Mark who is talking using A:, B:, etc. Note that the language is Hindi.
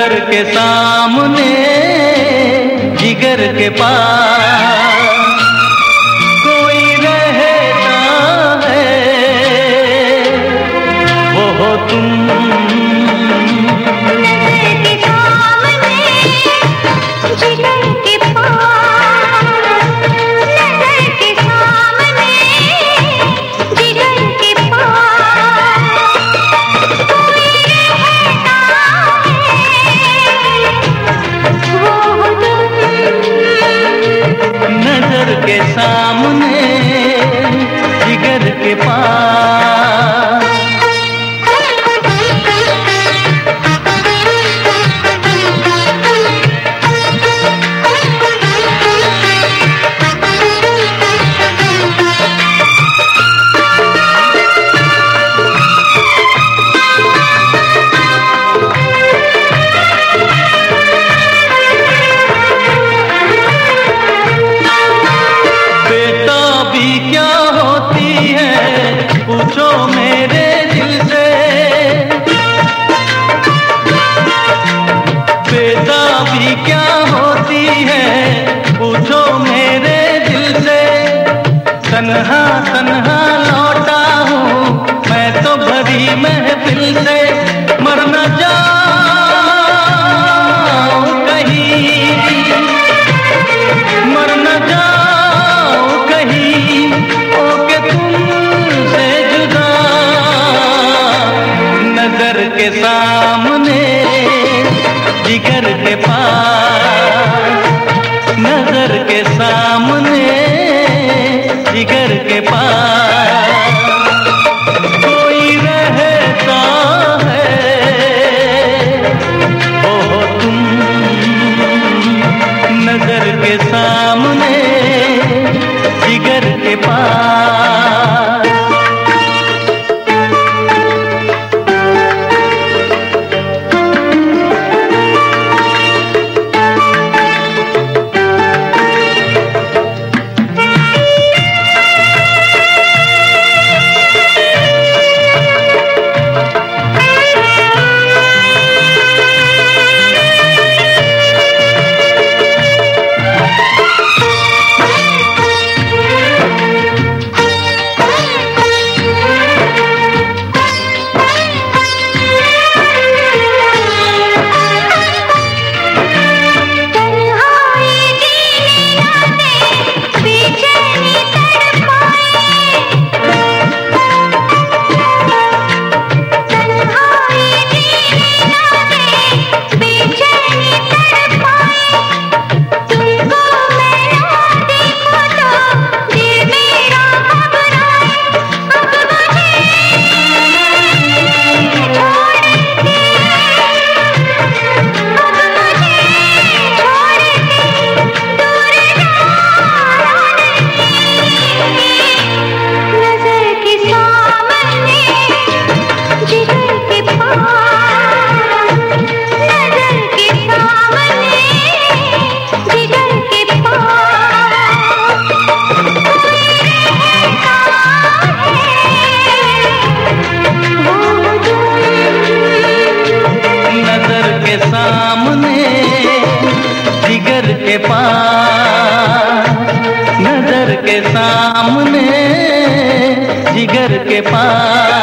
A: नज़र के सामने जिगर के पास कोई रहता है वो हो तुम। तन्हा तन्हा लौटा हूँ। मैं तो भरी महफिल से मर न कहीं। जुदा। नज़र के सामने, जिगर के पास। नज़र के सामने। के पास नज़र के सामने जिगर के पास।